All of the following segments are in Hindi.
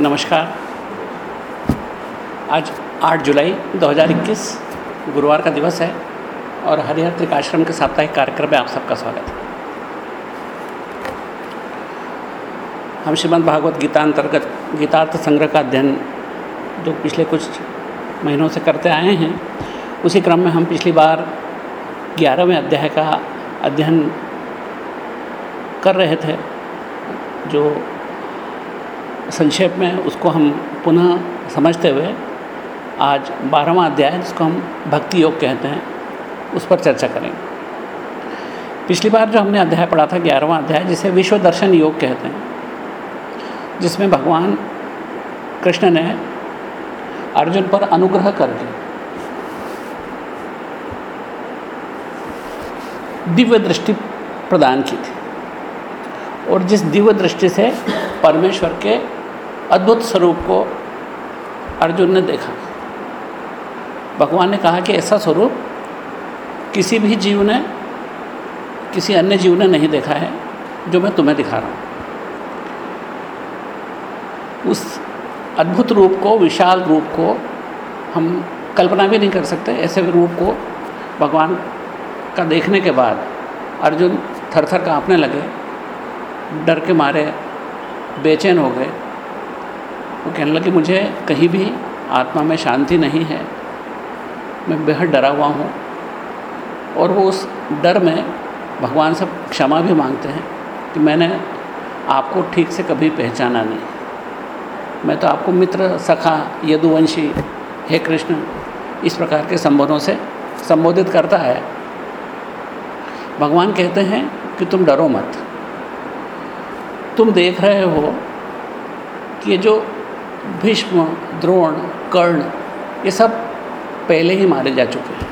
नमस्कार। आज 8 जुलाई 2021 गुरुवार का दिवस है और हरिहर त्रिकाश्रम के साप्ताहिक कार्यक्रम में आप सबका स्वागत है। हम श्रीमद् भागवत गीता अंतर्गत गीतार्थ संग्रह का अध्ययन जो पिछले कुछ महीनों से करते आए हैं, उसी क्रम में हम पिछली बार ग्यारहवें अध्याय का अध्ययन कर रहे थे, जो संक्षेप में उसको हम पुनः समझते हुए आज बारहवा अध्याय, जिसको हम भक्ति योग कहते हैं, उस पर चर्चा करेंगे। पिछली बार जो हमने अध्याय पढ़ा था, ग्यारहवा अध्याय, जिसे विश्व दर्शन योग कहते हैं, जिसमें भगवान कृष्ण ने अर्जुन पर अनुग्रह करके दिव्य दृष्टि प्रदान की थी। और जिस दिव्य दृष्टि से परमेश्वर के अद्भुत स्वरूप को अर्जुन ने देखा। भगवान ने कहा कि ऐसा स्वरूप किसी भी जीव ने, किसी अन्य जीव ने नहीं देखा है, जो मैं तुम्हें दिखा रहा हूँ। उस अद्भुत रूप को, विशाल रूप को हम कल्पना भी नहीं कर सकते। ऐसे रूप को भगवान का देखने के बाद अर्जुन थर थर काँपने लगे, डर के मारे बेचैन हो गए। वो कहने लगे, मुझे कहीं भी आत्मा में शांति नहीं है। मैं बेहद डरा हुआ हूँ। और वो उस डर में भगवान से क्षमा भी मांगते हैं कि मैंने आपको ठीक से कभी पहचाना नहीं। मैं तो आपको मित्र, सखा, यदुवंशी, हे कृष्ण, इस प्रकार के संबोधों से संबोधित करता है। भगवान कहते हैं कि तुम डरो मत। तुम देख रहे हो कि जो भीष्म, द्रोण, कर्ण, ये सब पहले ही मारे जा चुके हैं।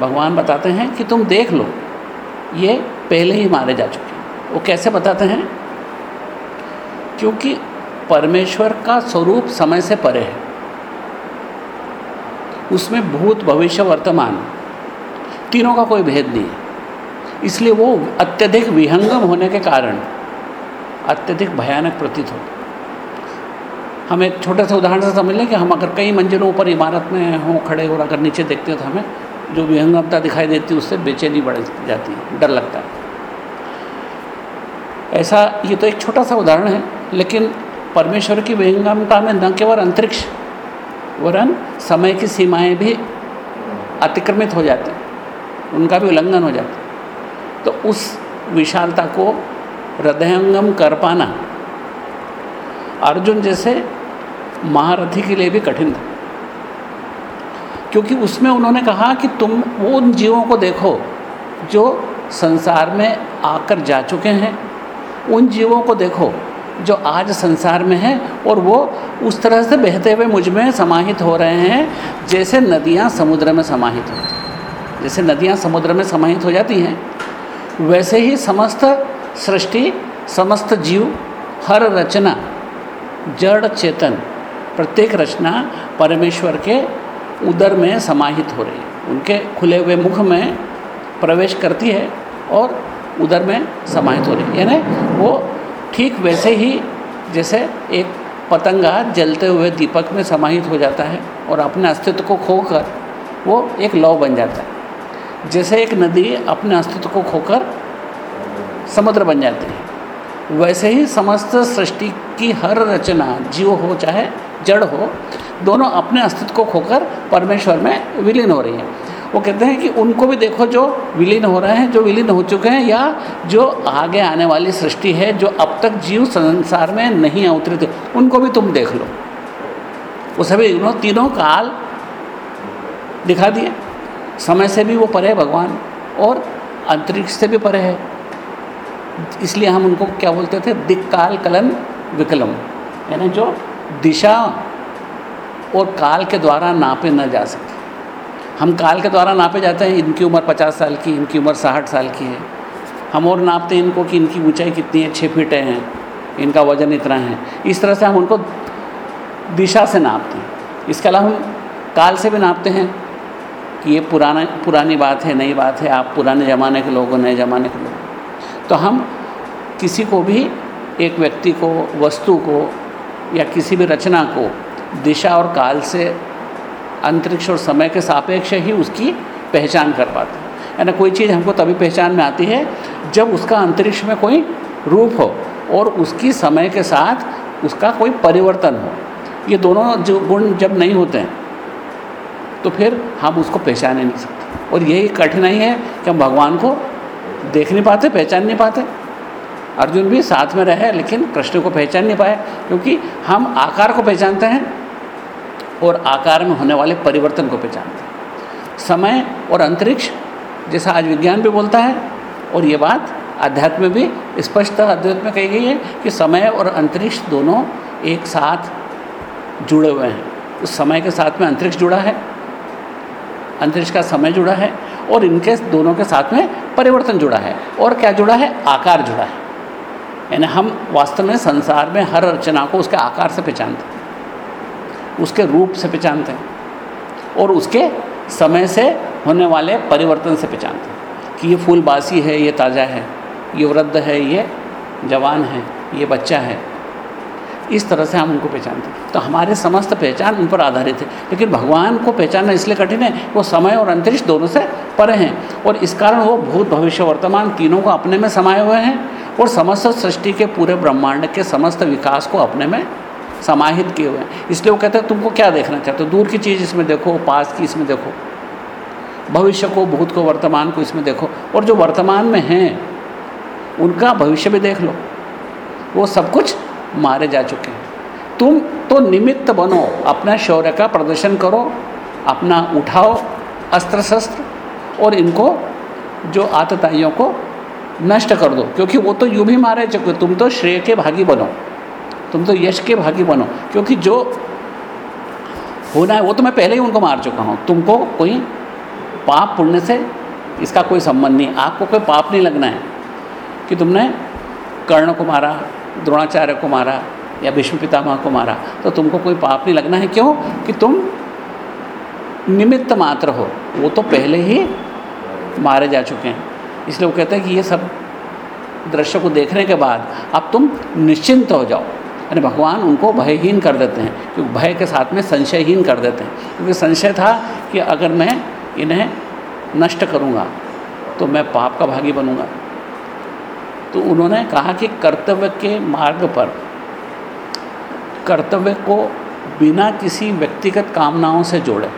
भगवान बताते हैं कि तुम देख लो, ये पहले ही मारे जा चुके हैं। वो कैसे बताते हैं? क्योंकि परमेश्वर का स्वरूप समय से परे है। उसमें भूत, भविष्य, वर्तमान, तीनों का कोई भेद नहीं है। इसलिए वो अत्यधिक विहंगम होने के कारण अत्यधिक भयानक प्रतीत हो। हम एक छोटे से उदाहरण से समझ लें कि हम अगर कई मंजिलों ऊपर इमारत में हों, खड़े और अगर नीचे देखते हो तो हमें जो विहंगमता दिखाई देती है, उससे बेचैनी बढ़ जाती है, डर लगता है। ऐसा, ये तो एक छोटा सा उदाहरण है, लेकिन परमेश्वर की विहंगमता में न केवल अंतरिक्ष, वरन समय की सीमाएँ भी अतिक्रमित हो जाती उनका भी उल्लंघन हो जाता तो उस विशालता को हृदयंगम कर पाना अर्जुन जैसे महारथी के लिए भी कठिन था। क्योंकि उसमें उन्होंने कहा कि तुम उन जीवों को देखो जो संसार में आकर जा चुके हैं। उन जीवों को देखो जो आज संसार में हैं और वो उस तरह से बहते हुए मुझमें समाहित हो रहे हैं जैसे नदियाँ समुद्र में समाहित होती जैसे नदियाँ समुद्र में समाहित हो जाती हैं, वैसे ही समस्त सृष्टि, समस्त जीव, हर रचना जड़ चेतन, प्रत्येक रचना परमेश्वर के उदर में समाहित हो रही है। उनके खुले हुए मुख में प्रवेश करती है और उदर में समाहित हो रही है। यानी वो ठीक वैसे ही जैसे एक पतंगा जलते हुए दीपक में समाहित हो जाता है और अपने अस्तित्व को खोकर वो एक लौ बन जाता है। जैसे एक नदी अपने अस्तित्व को खोकर समुद्र बन जाती है। वैसे ही समस्त सृष्टि की हर रचना जीव हो, चाहे जड़ हो, दोनों अपने अस्तित्व को खोकर परमेश्वर में विलीन हो रही है। वो कहते हैं कि उनको भी देखो जो विलीन हो रहे हैं, जो विलीन हो चुके हैं, या जो आगे आने वाली सृष्टि है, जो अब तक जीव संसार में नहीं अवतरित, उनको भी तुम देख लो। वो सभी तीनों काल दिखा दिए। समय से भी वो परे भगवान, और अंतरिक्ष से भी परे है। इसलिए हम उनको क्या बोलते थे? दिक्काल कलन विकलम। यानी जो दिशा और काल के द्वारा नापे न जा सके। हम काल के द्वारा नापे जाते हैं, इनकी उम्र पचास साल की, इनकी उम्र साठ साल की है। हम और नापते हैं इनको कि इनकी ऊंचाई कितनी है? छः फीट हैं। इनका वज़न इतना है। इस तरह से हम उनको दिशा से नापते हैं। इसके अलावा हम काल से भी नापते हैं कि ये पुराना, पुरानी बात है, नई बात है। आप पुराने ज़माने के लोग हो, नए ज़माने के लोग तो हम किसी को भी, एक व्यक्ति को, वस्तु को, या किसी भी रचना को, दिशा और काल से अंतरिक्ष और समय के सापेक्ष ही उसकी पहचान कर पाते हैं। यानी कोई चीज़ हमको तभी पहचान में आती है जब उसका अंतरिक्ष में कोई रूप हो और उसकी समय के साथ उसका कोई परिवर्तन हो। ये दोनों जो गुण जब नहीं होते हैं तो फिर हम उसको पहचान ही नहीं सकते। और यही कठिनाई है कि हम भगवान को देख नहीं पाते, पहचान नहीं पाते। अर्जुन भी साथ में रहे, लेकिन कृष्ण को पहचान नहीं पाए, क्योंकि हम आकार को पहचानते हैं और आकार में होने वाले परिवर्तन को पहचानते हैं। समय और अंतरिक्ष जैसा आज विज्ञान भी बोलता है, और ये बात अध्यात्म भी स्पष्ट अद्वैत में कही गई है कि समय और अंतरिक्ष दोनों एक साथ जुड़े हुए हैं। उस समय के साथ में अंतरिक्ष जुड़ा है, अंतरिक्ष का समय जुड़ा है और इनके दोनों के साथ में परिवर्तन जुड़ा है। और क्या जुड़ा है? आकार जुड़ा है। यानी हम वास्तव में संसार में हर रचना को उसके आकार से पहचानते हैं। उसके रूप से पहचानते हैं। और उसके समय से होने वाले परिवर्तन से पहचानते हैं कि ये फूल बासी है, ये ताज़ा है, ये वृद्ध है, ये जवान है, ये बच्चा है। इस तरह से हम उनको पहचानते तो हमारे समस्त पहचान उन पर आधारित है। लेकिन भगवान को पहचानना इसलिए कठिन है, वो समय और अंतरिक्ष दोनों से परे हैं। और इस कारण वो भूत भविष्य वर्तमान तीनों को अपने में समाये हुए हैं और समस्त सृष्टि के पूरे ब्रह्मांड के समस्त विकास को अपने में समाहित किए हुए हैं। इसलिए वो कहते हैं, तुमको क्या देखना चाहते हो? दूर की चीज़ इसमें देखो, पास की इसमें देखो। भविष्य को, भूत को, वर्तमान को इसमें देखो। और जो वर्तमान में हैं, उनका भविष्य भी देख लो। वो सब कुछ मारे जा चुके हैं। तुम तो निमित्त बनो, अपना शौर्य का प्रदर्शन करो, अपना उठाओ अस्त्र शस्त्र और इनको जो आतताइयों को नष्ट कर दो, क्योंकि वो तो यूँ भी मारे चुके तुम तो श्रेय के भागी बनो, तुम तो यश के भागी बनो, क्योंकि जो होना है, वो तो मैं पहले ही उनको मार चुका हूँ। तुमको कोई पाप पुण्य से इसका कोई संबंध नहीं, आपको कोई पाप नहीं लगना है कि तुमने कर्ण को मारा द्रोणाचार्य को मारा या भीष्म पितामह को मारा तो तुमको कोई पाप नहीं लगना है? क्यों? कि तुम निमित्त मात्र हो। वो तो पहले ही मारे जा चुके हैं। इसलिए वो कहते हैं कि ये सब दृश्य को देखने के बाद अब तुम निश्चिंत हो जाओ। यानी भगवान उनको भयहीन कर देते हैं, क्योंकि भय के साथ में संशयहीन कर देते हैं। क्योंकि संशय था कि अगर मैं इन्हें नष्ट करूँगा तो मैं पाप का भागी बनूँगा। तो उन्होंने कहा कि कर्तव्य के मार्ग पर, कर्तव्य को बिना किसी व्यक्तिगत कामनाओं से जोड़े।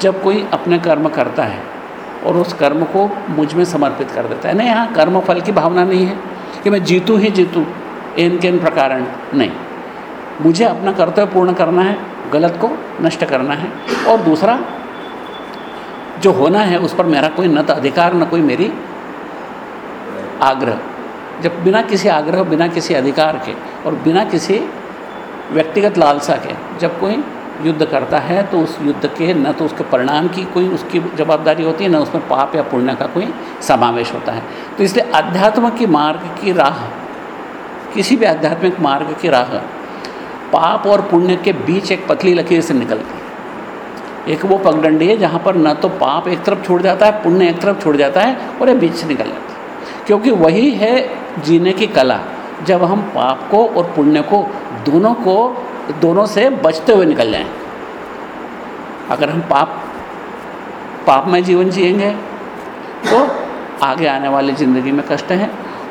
जब कोई अपने कर्म करता है और उस कर्म को मुझमें समर्पित कर देता है। नहीं, यहाँ कर्म फल की भावना नहीं है कि मैं जीतूँ ही जीतूँ, एन के इन प्रकार नहीं। मुझे अपना कर्तव्य पूर्ण करना है, गलत को नष्ट करना है और दूसरा, जो होना है उस पर मेरा कोई न तो अधिकार, न कोई मेरी आग्रह। जब बिना किसी आग्रह, बिना किसी अधिकार के और बिना किसी व्यक्तिगत लालसा के जब कोई युद्ध करता है तो उस युद्ध के न तो उसके परिणाम की कोई उसकी जवाबदारी होती है, न उसमें पाप या पुण्य का कोई समावेश होता है। तो इसलिए अध्यात्म की मार्ग की राह, किसी भी आध्यात्मिक मार्ग की राह, पाप और पुण्य के बीच एक पतली लकीर से निकलती है। एक वो पगडंडी है जहाँ पर न तो पाप एक तरफ़ छूट जाता है, पुण्य एक तरफ़ छूट जाता है और ये बीच से निकल क्योंकि वही है जीने की कला। जब हम पाप को और पुण्य को दोनों को, दोनों से बचते हुए निकल जाएँ। अगर हम पाप पाप में जीवन जिएँगे तो आगे आने वाली ज़िंदगी में कष्ट है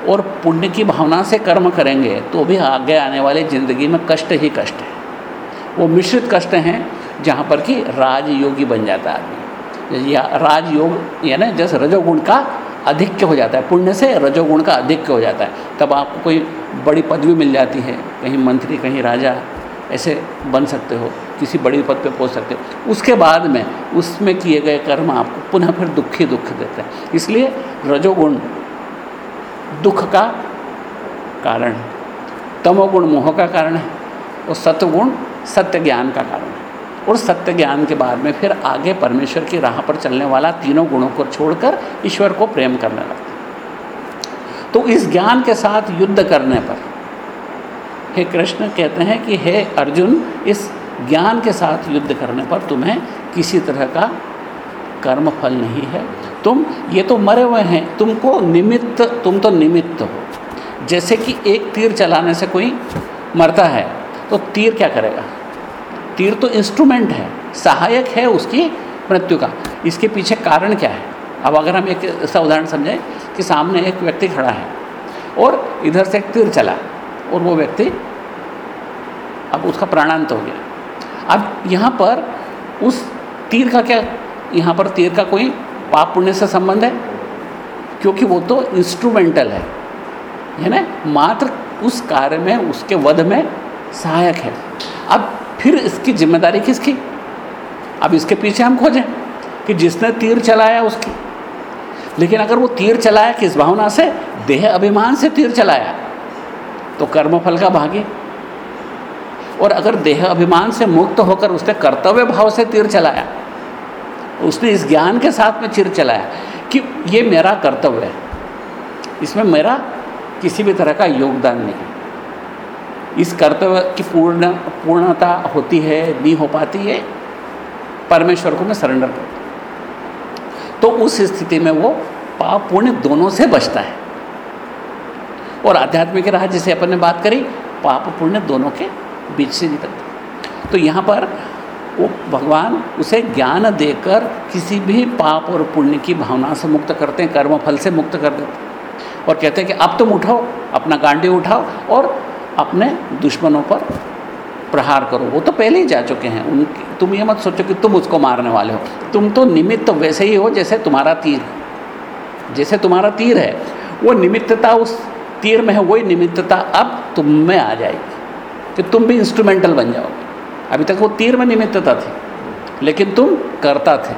और पुण्य की भावना से कर्म करेंगे तो भी आगे आने वाली ज़िंदगी में कष्ट ही कष्ट है। वो मिश्रित कष्ट हैं, जहाँ पर कि राजयोगी बन जाता है आदमी। या राजयोग, यानी जैसे रजोगुण का अधिक्य हो जाता है। पुण्य से रजोगुण का अधिक्य हो जाता है। तब आपको कोई बड़ी पदवी मिल जाती है, कहीं मंत्री, कहीं राजा, ऐसे बन सकते हो, किसी बड़ी पद पे पहुँच सकते हो। उसके बाद में, उसमें किए गए कर्म आपको पुनः फिर दुखी दुख देते हैं। इसलिए रजोगुण दुख का कारण है। तमोगुण मोह का कारण है और सत्वगुण सत्य ज्ञान का कारण और सत्य ज्ञान के बाद में फिर आगे परमेश्वर की राह पर चलने वाला तीनों गुणों को छोड़कर ईश्वर को प्रेम करने लगता तो इस ज्ञान के साथ युद्ध करने पर, हे कृष्ण, कहते हैं कि हे अर्जुन, इस ज्ञान के साथ युद्ध करने पर तुम्हें किसी तरह का कर्म फल नहीं है। तुम, ये तो मरे हुए हैं, तुमको निमित्त, तुम तो निमित्त हो। जैसे कि एक तीर चलाने से कोई मरता है तो तीर क्या करेगा? तीर तो इंस्ट्रूमेंट है, सहायक है उसकी मृत्यु का। इसके पीछे कारण क्या है? अब अगर हम एक ऐसा उदाहरण समझें कि सामने एक व्यक्ति खड़ा है और इधर से एक तीर चला और वो व्यक्ति अब उसका प्राणांत हो गया। अब यहाँ पर उस तीर का क्या, यहाँ पर तीर का कोई पाप पुण्य से संबंध है? क्योंकि वो तो इंस्ट्रूमेंटल है है ना? मात्र उस कार्य में, उसके वध में सहायक है। अब फिर इसकी ज़िम्मेदारी किसकी? अब इसके पीछे हम खोजें कि जिसने तीर चलाया उसकी। लेकिन अगर वो तीर चलाया किस भावना से? देह अभिमान से तीर चलाया तो कर्मफल का भागी और अगर देह अभिमान से मुक्त होकर उसने कर्तव्य भाव से तीर चलाया उसने इस ज्ञान के साथ में तीर चलाया कि ये मेरा कर्तव्य है। इसमें मेरा किसी भी तरह का योगदान नहीं। इस कर्तव्य की पूर्ण, पूर्णता होती है, नहीं हो पाती है, परमेश्वर को मैं सरेंडर करता तो उस स्थिति में वो पाप पुण्य दोनों से बचता है। और आध्यात्मिक राह जिसे अपन ने बात करी, पाप पुण्य दोनों के बीच से निकलता तो यहाँ पर वो भगवान उसे ज्ञान देकर किसी भी पाप और पुण्य की भावना से मुक्त करते हैं कर्म फल से मुक्त कर देते हैं। और कहते हैं कि अब तुम उठाओ, अपना गांडी उठाओ और अपने दुश्मनों पर प्रहार करो। वो तो पहले ही जा चुके हैं। उनकी तुम ये मत सोचो कि तुम उसको मारने वाले हो। तुम तो निमित्त तो वैसे ही हो जैसे तुम्हारा तीर जैसे तुम्हारा तीर है। वो निमित्तता उस तीर में है, वही निमित्तता अब तुम में आ जाएगी कि तुम भी इंस्ट्रूमेंटल बन जाओगे। अभी तक वो तीर में निमित्तता थी, लेकिन तुम करता थे।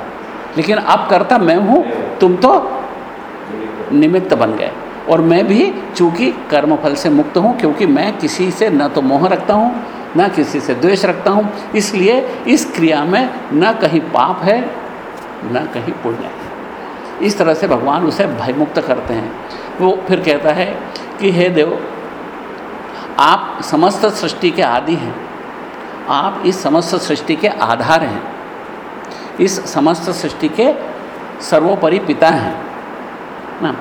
लेकिन अब करता मैं हूँ, तुम तो निमित्त बन गए। और मैं भी चूँकि कर्मफल से मुक्त हूँ, क्योंकि मैं किसी से न तो मोह रखता हूँ, न किसी से द्वेष रखता हूँ। इसलिए इस क्रिया में न कहीं पाप है, न कहीं पुण्य है। इस तरह से भगवान उसे भयमुक्त करते हैं। वो फिर कहता है कि, हे देव, आप समस्त सृष्टि के आदि हैं। आप इस समस्त सृष्टि के आधार हैं। इस समस्त सृष्टि के सर्वोपरि पिता हैं। ना,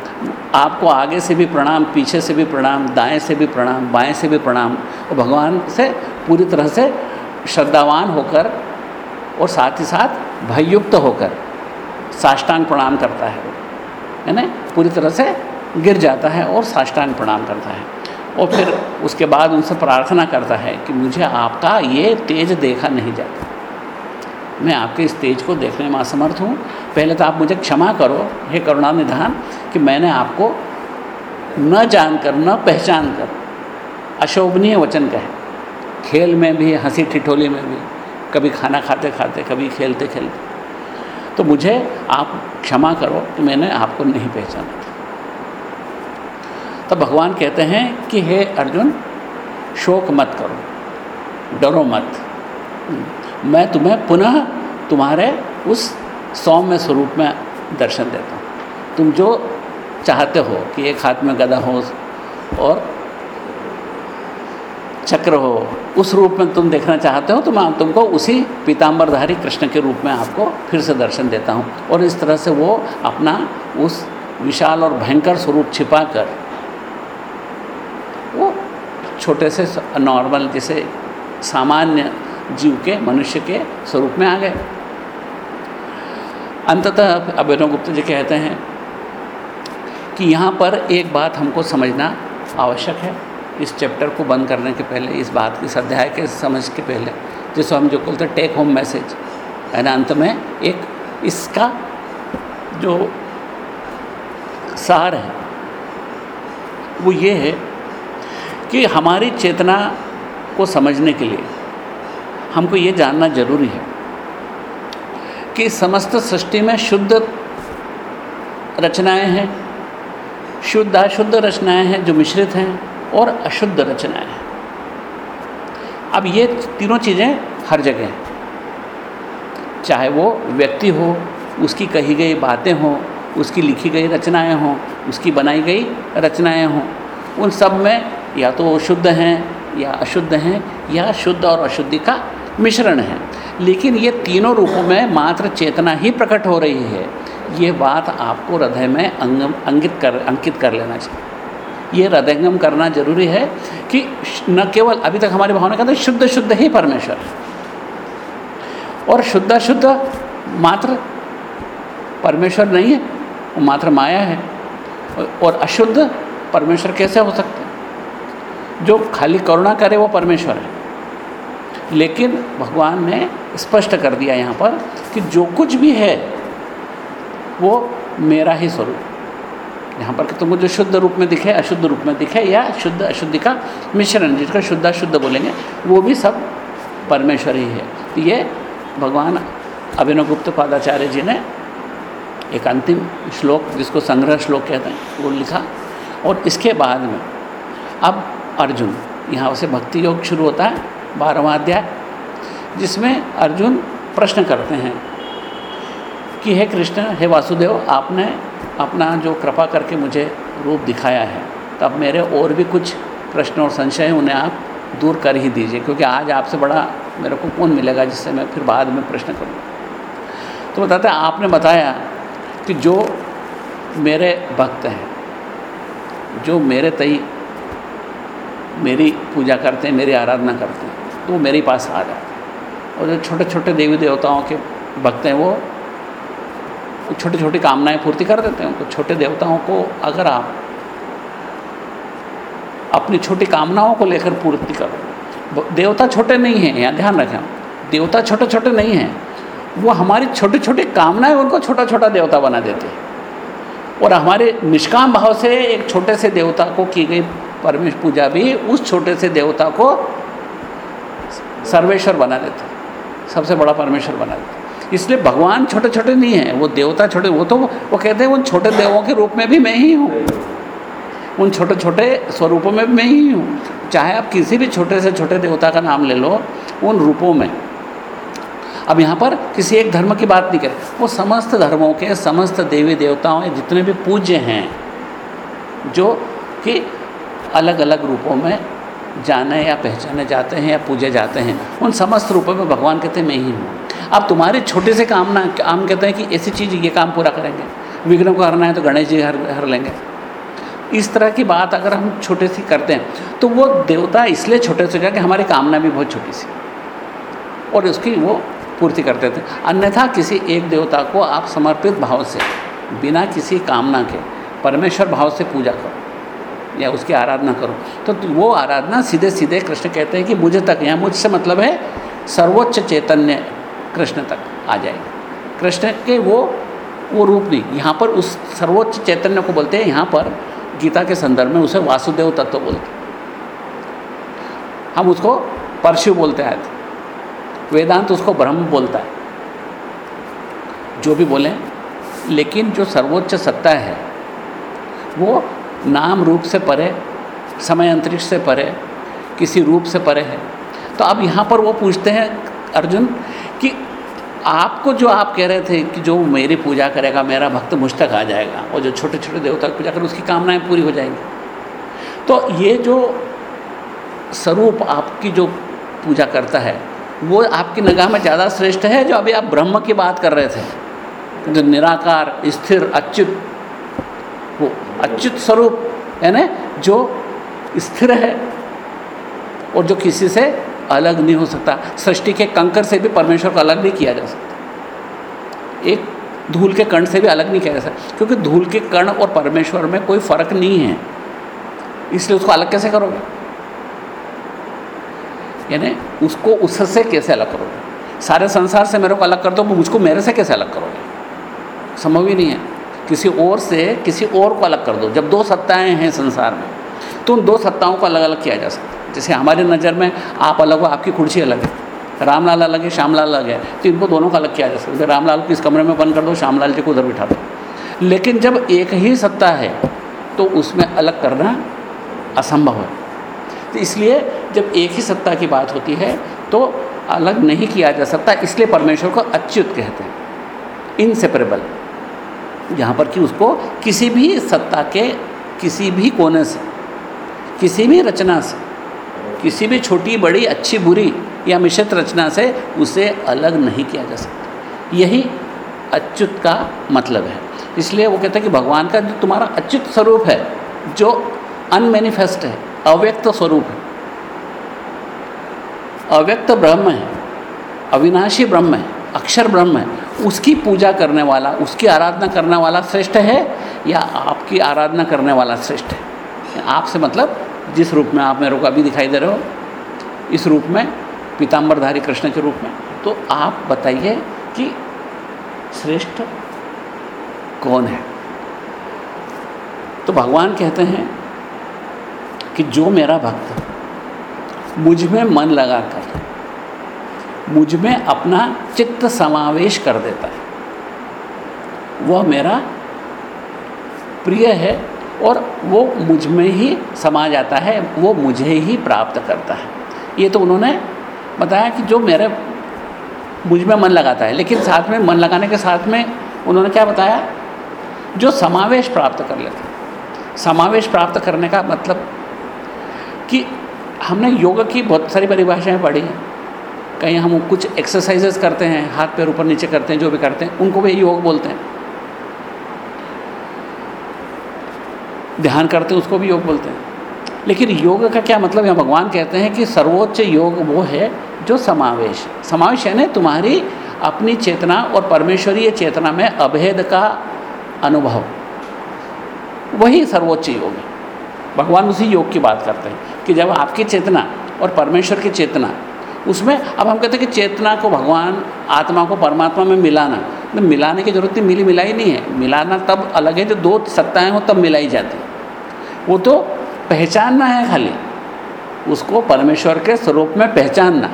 आपको आगे से भी प्रणाम, पीछे से भी प्रणाम, दाएँ से भी प्रणाम, बाएँ से भी प्रणाम और भगवान से पूरी तरह से श्रद्धावान होकर और साथ ही साथ भययुक्त होकर साष्टांग प्रणाम करता है है ना? पूरी तरह से गिर जाता है और साष्टांग प्रणाम करता है। और फिर उसके बाद उनसे प्रार्थना करता है कि मुझे आपका ये तेज देखा नहीं जाता। मैं आपके इस तेज को देखने में असमर्थ हूँ। पहले तो आप मुझे क्षमा करो, हे करुणा निधान कि मैंने आपको न जानकर, न पहचान कर अशोभनीय वचन कहे। खेल में भी, हँसी ठिठोली में भी, कभी खाना खाते खाते, कभी खेलते खेलते। तो मुझे आप क्षमा करो कि मैंने आपको नहीं पहचाना। था तब भगवान कहते हैं कि हे अर्जुन, शोक मत करो, डरो मत। मैं तुम्हें पुनः तुम्हारे उस सौम्य स्वरूप में दर्शन देता हूँ। तुम जो चाहते हो कि एक हाथ में गदा हो और चक्र हो, उस रूप में तुम देखना चाहते हो तो मैं तुमको उसी पीताम्बरधारी कृष्ण के रूप में आपको फिर से दर्शन देता हूँ। और इस तरह से वो अपना उस विशाल और भयंकर स्वरूप छिपा कर वो छोटे से नॉर्मल जैसे सामान्य जीव के, मनुष्य के स्वरूप में आ गए। अंततः अभिनव गुप्त जी कहते हैं कि यहाँ पर एक बात हमको समझना आवश्यक है। इस चैप्टर को बंद करने के पहले, इस बात इस अध्याय के समझ के पहले, जिसको हम जो बोलते हैं टेक होम मैसेज यानी अंत में एक इसका जो सार है, वो ये है कि हमारी चेतना को समझने के लिए हमको ये जानना ज़रूरी है कि समस्त सृष्टि में शुद्ध रचनाएँ हैं शुद्ध अशुद्ध रचनाएँ हैं जो मिश्रित हैं और अशुद्ध रचनाएँ हैं। अब ये तीनों चीज़ें हर जगह हैं। चाहे वो व्यक्ति हो, उसकी कही गई बातें हों, उसकी लिखी गई रचनाएँ हों, उसकी बनाई गई रचनाएँ हों, उन सब में या तो वो शुद्ध हैं, या अशुद्ध हैं, या शुद्ध और अशुद्धि का मिश्रण है। लेकिन ये तीनों रूपों में मात्र चेतना ही प्रकट हो रही है। ये बात आपको हृदय में अंगम अंकित कर अंकित कर लेना चाहिए। ये हृदयंगम करना ज़रूरी है कि न केवल अभी तक हमारी भावना कहते शुद्ध शुद्ध ही परमेश्वर और शुद्ध शुद्ध मात्र परमेश्वर नहीं है, वो मात्र माया है। और अशुद्ध परमेश्वर कैसे हो सकते जो खाली करुणा करे, वो परमेश्वर है। लेकिन भगवान ने स्पष्ट कर दिया यहाँ पर कि जो कुछ भी है वो मेरा ही स्वरूप। यहाँ पर तुमको जो शुद्ध रूप में दिखे, अशुद्ध रूप में दिखे, या शुद्ध अशुद्धि का मिश्रण, जिसका शुद्ध अशुद्ध बोलेंगे, वो भी सब परमेश्वर ही। है तो ये भगवान अभिनव गुप्त पादाचार्य जी ने एक अंतिम श्लोक, जिसको संग्रह श्लोक कहते हैं, वो लिखा। और इसके बाद में अब अर्जुन, यहाँ से भक्ति योग शुरू होता है, बारहवा अध्याय, जिसमें अर्जुन प्रश्न करते हैं कि हे कृष्ण, हे वासुदेव, आपने अपना जो कृपा करके मुझे रूप दिखाया है, तब मेरे और भी कुछ प्रश्न और संशय उन्हें आप दूर कर ही दीजिए, क्योंकि आज आपसे बड़ा मेरे को कौन मिलेगा जिससे मैं फिर बाद में प्रश्न करूँ। तो बताते आपने बताया कि जो मेरे भक्त हैं, जो मेरे तई मेरी पूजा करते हैं, मेरी आराधना करते हैं तो वो मेरे पास आ जाते हैं। और जो छोटे छोटे देवी देवताओं के भक्त हैं, वो छोटी छोटी कामनाएँ पूर्ति कर देते हैं उनको छोटे देवताओं को अगर आप अपनी छोटी कामनाओं को लेकर पूर्ति करो। देवता छोटे नहीं हैं, यहाँ ध्यान रखें देवता छोटे छोटे नहीं हैं, वो हमारी छोटी छोटी कामनाएँ उनको छोटा छोटा देवता बना देते हैं। और हमारे निष्काम भाव से एक छोटे से देवता को की गई परमेश पूजा भी उस छोटे से देवता को सर्वेश्वर बना देते सबसे बड़ा परमेश्वर बना देते इसलिए भगवान छोटे छोटे नहीं हैं, वो देवता छोटे, वो तो वो कहते हैं उन छोटे देवों के रूप में भी मैं ही हूँ। उन छोटे छोटे स्वरूपों में भी मैं ही हूँ। चाहे आप किसी भी छोटे से छोटे देवता का नाम ले लो, उन रूपों में। अब यहाँ पर किसी एक धर्म की बात नहीं करें। वो समस्त धर्मों के, समस्त देवी देवताओं जितने भी पूज्य हैं, जो कि अलग अलग रूपों में जाने या पहचाने जाते हैं या पूजे जाते हैं, उन समस्त रूपों में भगवान कहते मैं ही हूँ। अब तुम्हारे छोटे से काम ना हम कहते हैं कि ऐसी चीज़, ये काम पूरा करेंगे। विघ्न को हरना है तो गणेश जी हर हर लेंगे। इस तरह की बात अगर हम छोटे सी करते हैं तो वो देवता इसलिए छोटे से क्या कि हमारी कामना भी बहुत छोटी सी। और उसकी वो पूर्ति करते थे। अन्यथा किसी एक देवता को आप समर्पित भाव से, बिना किसी कामना के, परमेश्वर भाव से पूजा करो, या उसकी आराधना करो। तो वो आराधना सीधे सीधे कृष्ण कहते हैं कि मुझे तक यहाँ मुझसे मतलब है, सर्वोच्च चैतन्य कृष्ण तक आ जाएगी। कृष्ण के वो वो रूप नहीं। यहाँ पर उस सर्वोच्च चैतन्य को बोलते हैं, यहाँ पर गीता के संदर्भ में उसे वासुदेव तत्व बोलते हम उसको परशु बोलते हैं। वेदांत उसको ब्रह्म बोलता है। जो भी बोलें, लेकिन जो सर्वोच्च सत्ता है, वो नाम रूप से परे, समय अंतरिक्ष से परे, किसी रूप से परे है। तो अब यहाँ पर वो पूछते हैं, अर्जुन कि आपको जो आप कह रहे थे कि जो मेरी पूजा करेगा, मेरा भक्त मुझ तक आ जाएगा, और जो छोटे छोटे देवता की पूजा कर उसकी कामनाएँ पूरी हो जाएँगी। तो ये जो स्वरूप आपकी जो पूजा करता है, वो आपकी निगाह में ज़्यादा श्रेष्ठ है जो अभी आप ब्रह्म की बात कर रहे थे। जो निराकार, स्थिर, अच्युत, वो अच्युत स्वरूप है ना जो स्थिर है, और जो किसी से अलग नहीं हो सकता। सृष्टि के कंकर से भी परमेश्वर को अलग नहीं किया जा सकता। एक धूल के कण से भी अलग नहीं किया जा सकता, क्योंकि धूल के कण और परमेश्वर में कोई फ़र्क नहीं है। इसलिए उसको अलग कैसे करोगे? यानी उसको उससे कैसे अलग करोगे? सारे संसार से मेरे को अलग कर दो मुझको मेरे से कैसे अलग करोगे? संभव ही नहीं है। किसी और से किसी और को अलग कर दो। जब दो सत्ताएँ हैं संसार में तो उन दो सत्ताओं को अलग अलग किया जा सकता है। जैसे हमारे नज़र में आप अलग हो, आपकी कुर्सी अलग है। रामलाल अलग है, श्यामलाल अलग है। तो इनको दोनों का अलग किया जा सकता है। रामलाल को इस कमरे में बंद कर दो, श्यामलाल जी को उधर बिठा दो। लेकिन जब एक ही सत्ता है तो उसमें अलग करना असंभव है। तो इसलिए जब एक ही सत्ता की बात होती है तो अलग नहीं किया जा सकता। इसलिए परमेश्वर को अच्युत कहते हैं। इनसेपरेबल। यहाँ पर कि उसको किसी भी सत्ता के, किसी भी कोने से, किसी भी रचना से किसी भी छोटी, बड़ी, अच्छी, बुरी या मिश्रित रचना से उसे अलग नहीं किया जा सकता। यही अच्युत का मतलब है। इसलिए वो कहते हैं कि भगवान का जो तुम्हारा अच्युत स्वरूप है, जो अनमेनिफेस्ट है, अव्यक्त स्वरूप है, अव्यक्त ब्रह्म है, अविनाशी ब्रह्म है, अक्षर ब्रह्म है, उसकी पूजा करने वाला, उसकी आराधना करने वाला श्रेष्ठ है या आपकी आराधना करने वाला श्रेष्ठ है? आपसे मतलब जिस रूप में आप मेरे को अभी दिखाई दे रहे हो, इस रूप में, पीताम्बरधारी कृष्ण के रूप में। तो आप बताइए कि श्रेष्ठ कौन है? तो भगवान कहते हैं कि जो मेरा भक्त मुझमें मन लगाकर, मुझमें अपना चित्त समावेश कर देता है। वह मेरा प्रिय है और वो मुझमें ही समा जाता है, वो मुझे ही प्राप्त करता है। ये तो उन्होंने बताया कि जो मेरे मुझमें मन लगाता है, लेकिन साथ में मन लगाने के साथ में उन्होंने क्या बताया? जो समावेश प्राप्त कर लेता है। समावेश प्राप्त करने का मतलब कि हमने योग की बहुत सारी परिभाषाएँ पढ़ी हैं। कहीं हम कुछ एक्सरसाइजेस करते हैं, हाथ पैर ऊपर नीचे करते हैं, जो भी करते हैं, उनको भी योग बोलते हैं। ध्यान करते हैं, उसको भी योग बोलते हैं। लेकिन योग का क्या मतलब? है भगवान कहते हैं कि सर्वोच्च योग वो है जो समावेश समावेश है ना तुम्हारी अपनी चेतना और परमेश्वरीय चेतना में अभेद का अनुभव। वही सर्वोच्च योग है। भगवान उसी योग की बात करते हैं कि जब आपकी चेतना और परमेश्वर की चेतना, उसमें अब हम कहते हैं कि चेतना को भगवान, आत्मा को परमात्मा में मिलाना तो मिलाने की ज़रूरत नहीं, मिली मिलाई नहीं है। मिलाना तब अलग है जो दो सत्ताएँ हो, तब मिलाई जाती वो तो पहचानना है खाली। उसको परमेश्वर के स्वरूप में पहचानना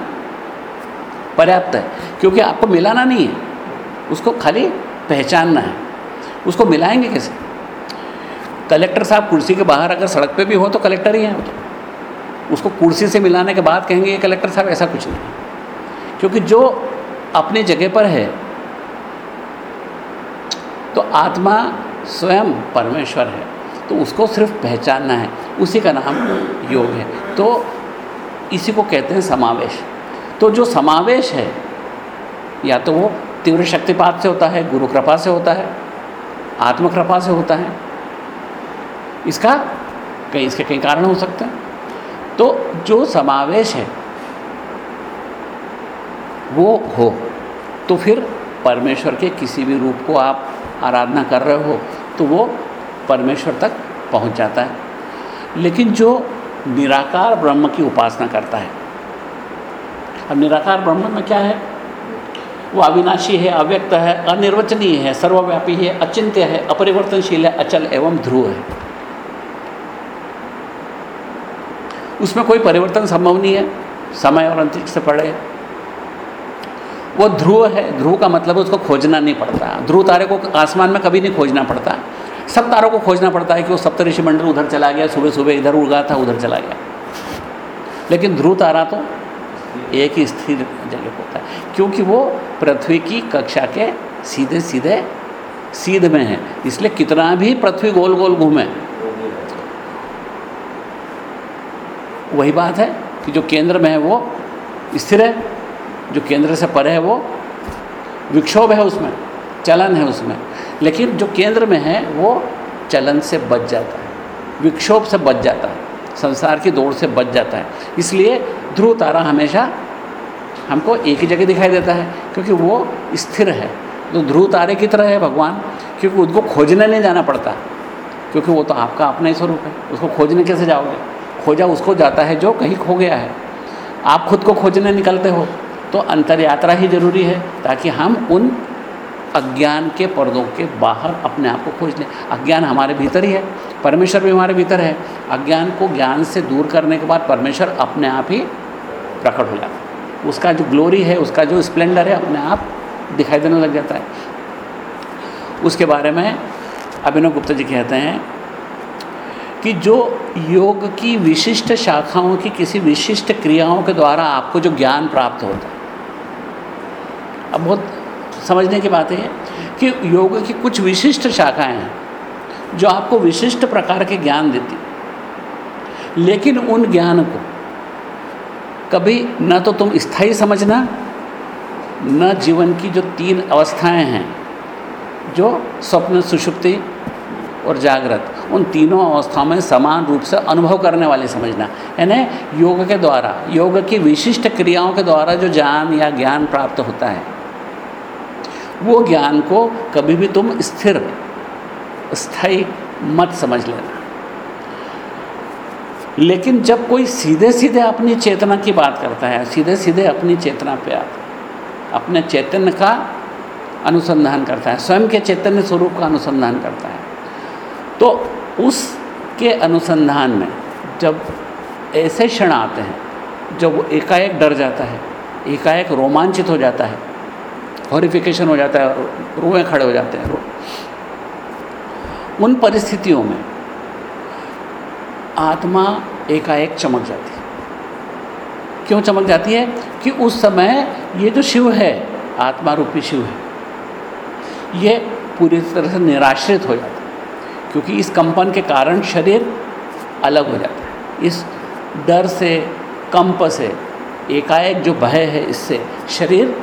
पर्याप्त है, क्योंकि आपको मिलाना नहीं है। उसको खाली पहचानना है। उसको मिलाएँगे कैसे? कलेक्टर साहब कुर्सी के बाहर अगर सड़क पे भी हो तो कलेक्टर ही हैं तो। उसको कुर्सी से मिलाने के बाद कहेंगे, ये कलेक्टर साहब, ऐसा कुछ नहीं क्योंकि जो अपनी जगह पर है तो आत्मा स्वयं परमेश्वर है। तो उसको सिर्फ़ पहचानना है। उसी का नाम योग है। तो इसी को कहते हैं समावेश। तो जो समावेश है, या तो वो तीव्र शक्तिपात से होता है, गुरु कृपा से होता है, आत्म कृपा से होता है। इसका कई, इसके कई कारण हो सकते हैं। तो जो समावेश है, वो हो तो फिर परमेश्वर के किसी भी रूप को आप आराधना कर रहे हो तो वो परमेश्वर तक पहुँच जाता है। लेकिन जो निराकार ब्रह्म की उपासना करता है, अब निराकार ब्रह्म में क्या है? वो अविनाशी है, अव्यक्त है, अनिर्वचनीय है, सर्वव्यापी है, अचिंत्य है, अपरिवर्तनशील है, अचल एवं ध्रुव है। उसमें कोई परिवर्तन संभव नहीं है, समय और अंतरिक्ष से पड़े वो ध्रुव है, ध्रुव का मतलब उसको खोजना नहीं पड़ता। ध्रुव तारे को आसमान में कभी नहीं खोजना पड़ता। सब तारों को खोजना पड़ता है कि वो सप्तऋषि मंडल उधर चला गया, सुबह सुबह इधर उड़ा था, उधर चला गया। लेकिन ध्रुव तारा तो एक ही स्थिर जगह होता है, क्योंकि वो पृथ्वी की कक्षा के सीधे सीधे सीध में है। इसलिए कितना भी पृथ्वी गोल गोल घूमे, वही बात है कि जो केंद्र में है वो स्थिर है, जो केंद्र से परे है वो विक्षोभ है उसमें, चलन है उसमें। लेकिन जो केंद्र में है, वो चलन से बच जाता है, विक्षोभ से बच जाता है, संसार की दौड़ से बच जाता है। इसलिए ध्रुव तारा हमेशा हमको एक ही जगह दिखाई देता है, क्योंकि वो स्थिर है। तो ध्रुव तारे की तरह है भगवान, क्योंकि उनको खोजने नहीं जाना पड़ता, क्योंकि वो तो आपका अपना ही स्वरूप है। उसको खोजने कैसे जाओगे? खोजा उसको जाता है जो कहीं खो गया है। आप खुद को खोजने निकलते हो तो अंतर यात्रा ही ज़रूरी है, ताकि हम उन अज्ञान के पर्दों के बाहर अपने आप को खोज लें। अज्ञान हमारे भीतर ही है, परमेश्वर भी हमारे भीतर है। अज्ञान को ज्ञान से दूर करने के बाद परमेश्वर अपने आप ही प्रकट हो जाता है। उसका जो ग्लोरी है, उसका जो स्प्लेंडर है, अपने आप दिखाई देने लग जाता है। उसके बारे में अभिनव गुप्ता जी कहते हैं कि जो योग की विशिष्ट शाखाओं की किसी विशिष्ट क्रियाओं के द्वारा आपको जो ज्ञान प्राप्त होता है। अब बहुत समझने की बात है कि योग की कुछ विशिष्ट शाखाएँ हैं जो आपको विशिष्ट प्रकार के ज्ञान देती। लेकिन उन ज्ञान को कभी न तो तुम स्थायी समझना, न जीवन की जो तीन अवस्थाएँ हैं, जो स्वप्न, सुषुप्ति और जागृत, उन तीनों अवस्थाओं में समान रूप से अनुभव करने वाले समझना। यानी योग के द्वारा, योग की विशिष्ट क्रियाओं के द्वारा जो ज्ञान या ज्ञान प्राप्त होता है वो ज्ञान को कभी भी तुम स्थिर, स्थायी मत समझ लेना। लेकिन जब कोई सीधे सीधे अपनी चेतना की बात करता है सीधे सीधे अपनी चेतना पे आता अपने चैतन्य का अनुसंधान करता है, स्वयं के चैतन्य स्वरूप का अनुसंधान करता है तो उसके अनुसंधान में जब ऐसे क्षण आते हैं, जब वो एकाएक डर जाता है, एकाएक रोमांचित हो जाता है हॉरिफिकेशन हो जाता है, रुए खड़े हो जाते हैं उन परिस्थितियों में आत्मा एकाएक चमक जाती है। क्यों चमक जाती है? कि उस समय ये जो शिव है आत्मा रूपी शिव है, ये पूरी तरह से निराश्रित हो जाता है, क्योंकि इस कंपन के कारण शरीर अलग हो जाता है। इस डर से, कंप से, एकाएक जो भय है, इससे शरीर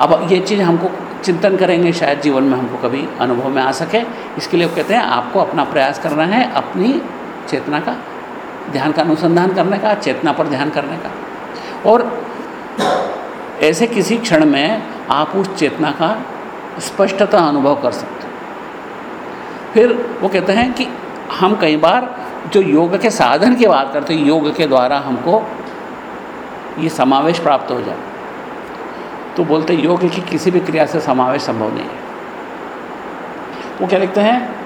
अब ये चीज़ हमको चिंतन करेंगे, शायद जीवन में हमको कभी अनुभव में आ सके। इसके लिए वो कहते हैं, आपको अपना प्रयास करना है, अपनी चेतना का ध्यान का अनुसंधान करने का, चेतना पर ध्यान करने का। और ऐसे किसी क्षण में आप उस चेतना का स्पष्टता अनुभव कर सकते फिर वो कहते हैं कि हम कई बार जो योग के साधन की बात करते हैं, योग के द्वारा हमको ये समावेश प्राप्त हो जाए तो बोलते योग की किसी भी क्रिया से समावेश संभव नहीं है। वो क्या लिखते हैं?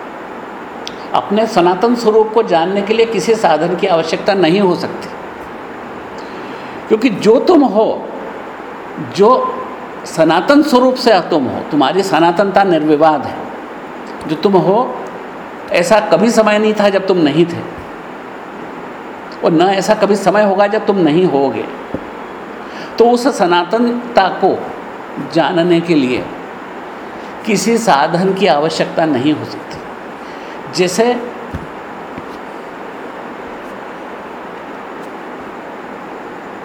अपने सनातन स्वरूप को जानने के लिए किसी साधन की आवश्यकता नहीं हो सकती। क्योंकि जो तुम हो, जो सनातन स्वरूप से तुम हो, तुम्हारी सनातनता निर्विवाद है। जो तुम हो, ऐसा कभी समय नहीं था जब तुम नहीं थे। और न ऐसा कभी समय होगा जब तुम नहीं होगे। तो उस सनातनता को जानने के लिए किसी साधन की आवश्यकता नहीं हो सकती। जैसे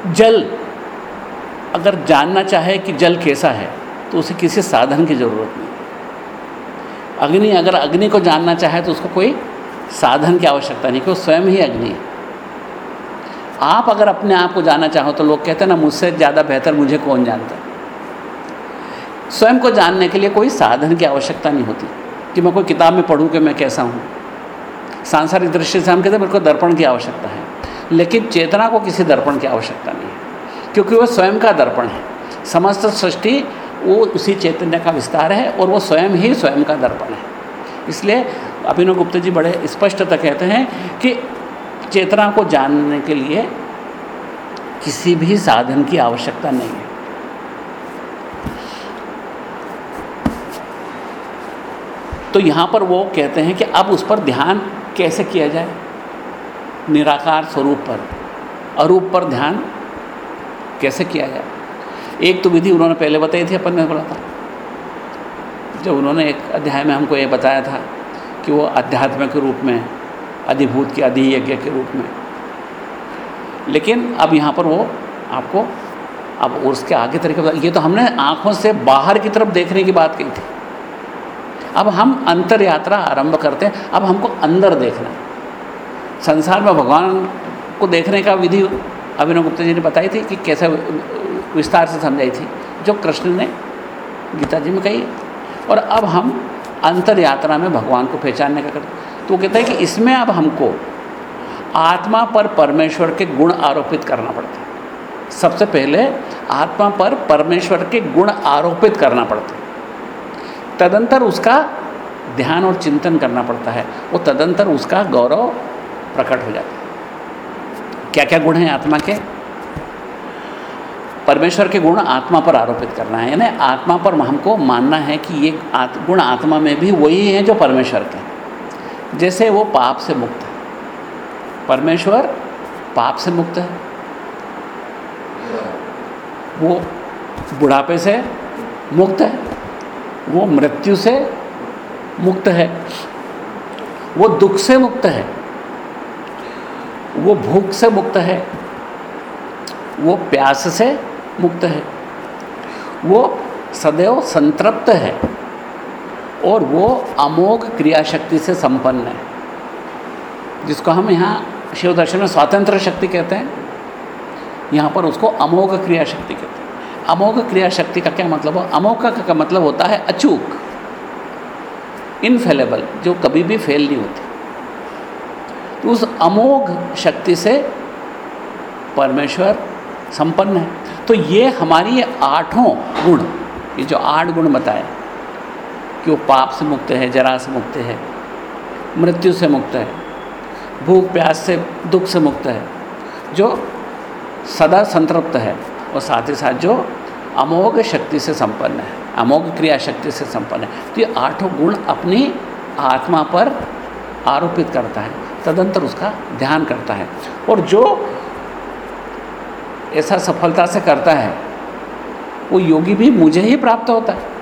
जल, अगर जानना चाहे कि जल कैसा है तो उसे किसी साधन की ज़रूरत नहीं। अग्नि, अगर अग्नि को जानना चाहे तो उसको कोई साधन की आवश्यकता नहीं क्योंकि स्वयं ही अग्नि है। आप अगर अपने आप को जानना चाहो तो लोग कहते हैं, ना, मुझसे ज़्यादा बेहतर मुझे कौन जानता? स्वयं को जानने के लिए कोई साधन की आवश्यकता नहीं होती कि मैं कोई किताब में पढ़ूँ कि मैं कैसा हूँ। सांसारिक दृष्टि से हम कहते हैं को दर्पण की आवश्यकता है। लेकिन चेतना को किसी दर्पण की आवश्यकता नहीं है, क्योंकि वह स्वयं का दर्पण है। समस्त सृष्टि, वो उसी चैतन्य का विस्तार है और वो स्वयं ही स्वयं का दर्पण है। इसलिए अभिनव गुप्ता जी बड़े स्पष्टता कहते हैं कि चेतना को जानने के लिए किसी भी साधन की आवश्यकता नहीं है। तो यहाँ पर वो कहते हैं कि अब उस पर ध्यान कैसे किया जाए? निराकार स्वरूप पर। अरूप पर ध्यान कैसे किया जाए? एक तो विधि उन्होंने पहले बताई थी, अपन ने बोला था। जब उन्होंने एक अध्याय में हमको ये बताया था कि वो अध्यात्म के रूप में अधिभूत के अधियज्ञ के रूप में। लेकिन अब यहाँ पर वो आपको, अब उसके आगे तरीके बता, ये तो हमने आँखों से बाहर की तरफ़ देखने की बात कही थी। अब हम अंतर यात्रा आरंभ करते हैं, अब हमको अंदर देखना संसार में भगवान को देखने का विधि अभिनव गुप्ता जी ने बताई थी कि कैसे विस्तार से समझाई थी, जो कृष्ण ने गीता जी में कही। और अब हम अंतर यात्रा में भगवान को पहचानने का करते तो वो कहता है कि इसमें अब हमको आत्मा पर परमेश्वर के गुण आरोपित करना पड़ता है। सबसे पहले आत्मा पर परमेश्वर के गुण आरोपित करना पड़ता है। तदंतर उसका ध्यान और चिंतन करना पड़ता है। वो तदंतर उसका गौरव प्रकट हो जाता है। क्या क्या गुण हैं आत्मा के? परमेश्वर के गुण आत्मा पर आरोपित करना है। यानी आत्मा पर हमको मानना है कि ये आत, गुण आत्मा में भी वही हैं जो परमेश्वर के जैसे वो पाप से मुक्त है। परमेश्वर पाप से मुक्त है। वो बुढ़ापे से मुक्त है। वो मृत्यु से मुक्त है। वो दुख से मुक्त है। वो भूख से मुक्त है। वो प्यास से मुक्त है। वो सदैव संतृप्त है। और वो अमोघ क्रिया शक्ति से संपन्न है जिसको हम यहाँ शिव दर्शन में स्वातंत्र शक्ति कहते हैं। यहाँ पर उसको अमोघ क्रिया शक्ति कहते हैं। अमोघ क्रिया शक्ति का क्या मतलब हो? अमोघ का, का मतलब होता है? अचूक इनफेलेबल जो कभी भी फेल नहीं होती। तो उस अमोघ शक्ति से परमेश्वर संपन्न है। तो ये हमारी आठों गुण ये जो आठ गुण बताए कि वो पाप से मुक्त है, जरा से मुक्त है, मृत्यु से मुक्त है, भूख, प्यास से, दुख से मुक्त है, जो सदा संतृप्त है और साथ ही साथ जो अमोघ शक्ति से संपन्न है, अमोघ क्रिया शक्ति से संपन्न है। तो ये आठों गुण अपनी आत्मा पर आरोपित करता है, तदंतर उसका ध्यान करता है। और जो ऐसा सफलता से करता है, वो योगी भी मुझे ही प्राप्त होता है।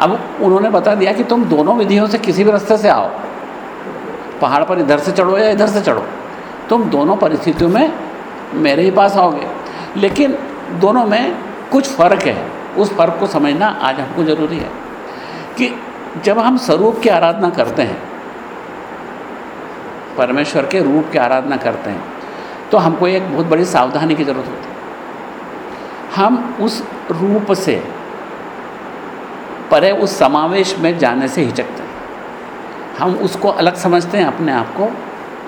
अब उन्होंने बता दिया कि तुम दोनों विधियों से किसी भी रास्ते से आओ। पहाड़ पर इधर से चढ़ो या इधर से चढ़ो। तुम दोनों परिस्थितियों में मेरे ही पास आओगे। लेकिन दोनों में कुछ फ़र्क है। उस फ़र्क को समझना आज हमको ज़रूरी है कि जब हम स्वरूप की आराधना करते हैं, परमेश्वर के रूप की आराधना करते हैं तो हमको एक बहुत बड़ी सावधानी की ज़रूरत होती है। हम उस रूप से परे उस समावेश में जाने से हिचकते हैं। हम उसको अलग समझते हैं, अपने आप को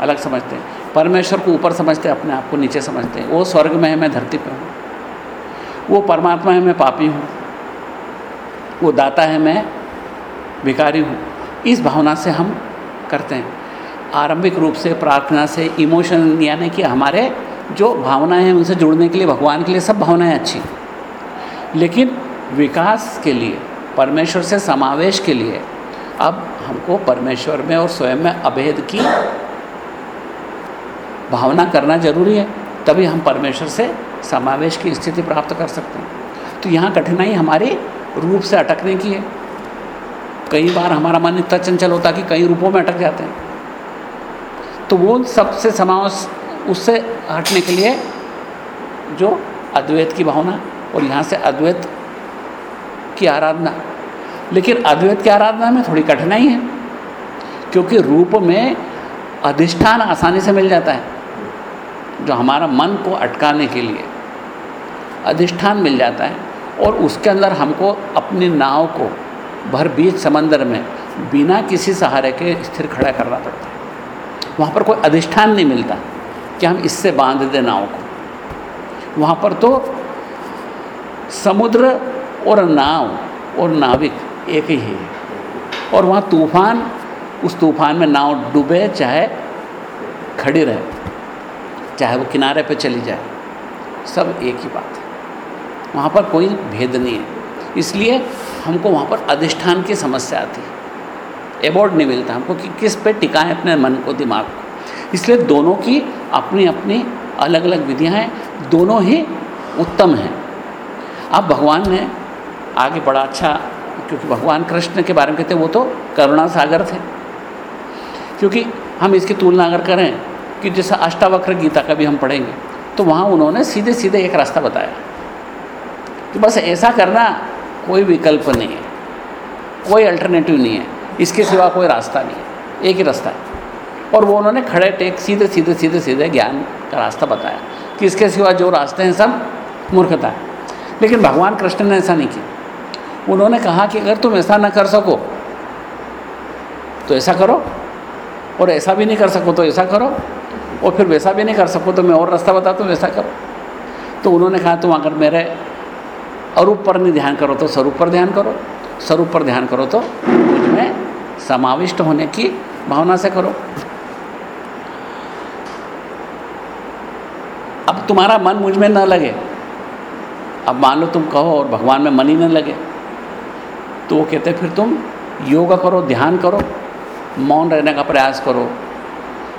अलग समझते हैं। परमेश्वर को ऊपर समझते हैं, अपने आप को नीचे समझते हैं। वो स्वर्ग में है, मैं धरती पर हूँ। वो परमात्मा है, मैं पापी हूँ। वो दाता है, मैं भिकारी हूँ। इस भावना से हम करते हैं। आरंभिक रूप से, प्रार्थना से, इमोशन, यानी कि हमारे जो भावनाएँ हैं, उनसे जुड़ने के लिए, भगवान के लिए सब भावनाएँ अच्छी लेकिन विकास के लिए परमेश्वर से समावेश के लिए अब हमको परमेश्वर में और स्वयं में अभेद की भावना करना ज़रूरी है, तभी हम परमेश्वर से समावेश की स्थिति प्राप्त कर सकते हैं। तो यहाँ कठिनाई हमारे रूप से अटकने की है। कई बार हमारा मन इतना चंचल होता कि कई रूपों में अटक जाते हैं। तो वो सबसे समावेश, उससे हटने के लिए जो अद्वैत की भावना और यहाँ से अद्वैत की आराधना। लेकिन अद्वैत की आराधना में थोड़ी कठिनाई है, क्योंकि रूप में अधिष्ठान आसानी से मिल जाता है, जो हमारा मन को अटकाने के लिए अधिष्ठान मिल जाता है और उसके अंदर हमको अपनी नाव को भर बीच समंदर में बिना किसी सहारे के स्थिर खड़ा करना पड़ता है। वहाँ पर कोई अधिष्ठान नहीं मिलता कि हम इससे बाँध दें नाव को। वहाँ पर तो समुद्र और नाव और नाविक एक ही है। और वहाँ तूफ़ान, उस तूफ़ान में नाव डूबे, चाहे खड़ी रहे, चाहे वो किनारे पे चली जाए, सब एक ही बात है। वहाँ पर कोई भेद नहीं है। इसलिए हमको वहाँ पर अधिष्ठान की समस्या आती है। एवॉर्ड नहीं मिलता हमको कि किस पे टिकाएँ अपने मन को, दिमाग को। इसलिए दोनों की अपनी अपनी अलग अलग विधियाँ हैं, दोनों ही उत्तम हैं। अब भगवान ने आगे बड़ा अच्छा क्योंकि भगवान कृष्ण के बारे में कहते हैं, वो तो करुणा सागर थे। क्योंकि हम इसकी तुलना अगर करें कि जैसा अष्टावक्र गीता का भी हम पढ़ेंगे तो वहाँ उन्होंने सीधे सीधे एक रास्ता बताया कि बस ऐसा करना कोई विकल्प नहीं है, कोई अल्टरनेटिव नहीं है, इसके सिवा कोई रास्ता नहीं है, एक ही रास्ता है। और वो उन्होंने खड़े टेक सीधे सीधे सीधे सीधे ज्ञान का रास्ता बताया कि इसके सिवा जो रास्ते हैं सब मूर्खता है। लेकिन भगवान कृष्ण ने ऐसा नहीं किया। उन्होंने कहा कि अगर तुम ऐसा ना कर सको तो ऐसा करो। और ऐसा भी नहीं कर सको तो ऐसा करो। और फिर वैसा भी नहीं कर सको तो मैं और रास्ता बताता हूँ वैसा करो। तो उन्होंने कहा, तुम अगर मेरे अरूप पर नहीं ध्यान करो तो स्वरूप पर ध्यान करो। स्वरूप पर ध्यान करो तो मुझमें समाविष्ट होने की भावना से करो। अब तुम्हारा मन मुझमें न लगे। अब मान लो तुम कहो और भगवान में मन ही न लगे। तो वो कहते फिर तुम योगा करो, ध्यान करो, मौन रहने का प्रयास करो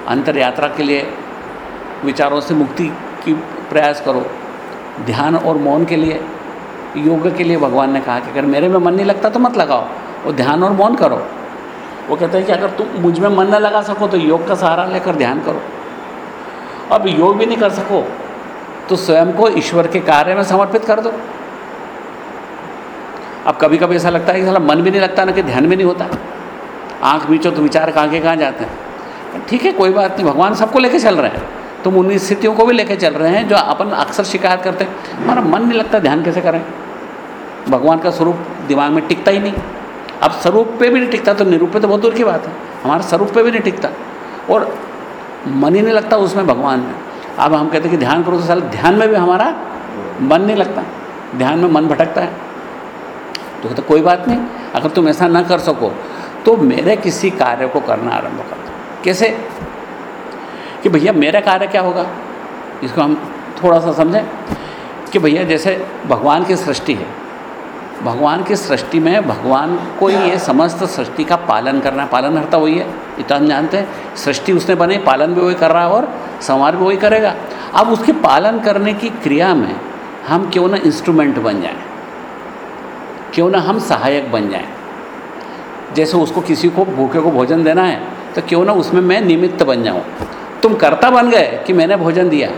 अंतर यात्रा के लिए विचारों से मुक्ति की प्रयास करो, ध्यान और मौन के लिए, योग के लिए भगवान ने कहा कि अगर मेरे में मन नहीं लगता तो मत लगाओ वो ध्यान और मौन करो। वो कहते हैं कि अगर तुम, मुझमें मन न लगा सको तो योग का सहारा लेकर ध्यान करो। अब योग भी नहीं कर सको तो स्वयं को ईश्वर के कार्य में समर्पित कर दो। अब कभी कभी ऐसा लगता है कि साला मन भी नहीं लगता, ना कि ध्यान भी नहीं होता। आँख बीचो तो विचार कहाँ के कहाँ जाते हैं। ठीक है, कोई बात नहीं, भगवान सबको लेके चल रहे हैं। तुम उन स्थितियों को भी लेके चल रहे हैं जो अपन अक्सर शिकायत करते हैं। हमारा मन नहीं लगता ध्यान कैसे करें? भगवान का स्वरूप दिमाग में टिकता ही नहीं। अब स्वरूप पे भी नहीं टिकता तो निरूप पे तो बहुत दूर की बात है। हमारा स्वरूप पे भी नहीं टिकता। और मन ही नहीं लगता उसमें भगवान में। अब हम कहते हैं कि ध्यान करो तो साल ध्यान में भी हमारा मन नहीं लगता। ध्यान में मन भटकता है। तो कहते, कोई बात नहीं, अगर तुम ऐसा ना कर सको तो मेरे किसी कार्य को करना आरंभ कर दो। कैसे? कि भैया, मेरा कार्य क्या होगा? इसको हम थोड़ा सा समझें कि भैया, जैसे भगवान की सृष्टि है, भगवान की सृष्टि में भगवान को ये समस्त सृष्टि का पालन करना है। पालन हरता वही है, इतना हम जानते हैं, सृष्टि उसने बने, पालन भी वही कर रहा है और संवार भी वही करेगा। अब उसके पालन करने की क्रिया में हम क्यों ना इंस्ट्रूमेंट बन जाएँ? क्यों ना हम सहायक बन जाएँ? जैसे उसको किसी को भूखे को भोजन देना है तो क्यों ना उसमें मैं निमित्त बन जाऊँ? तुम कर्ता बन गए कि मैंने भोजन दिया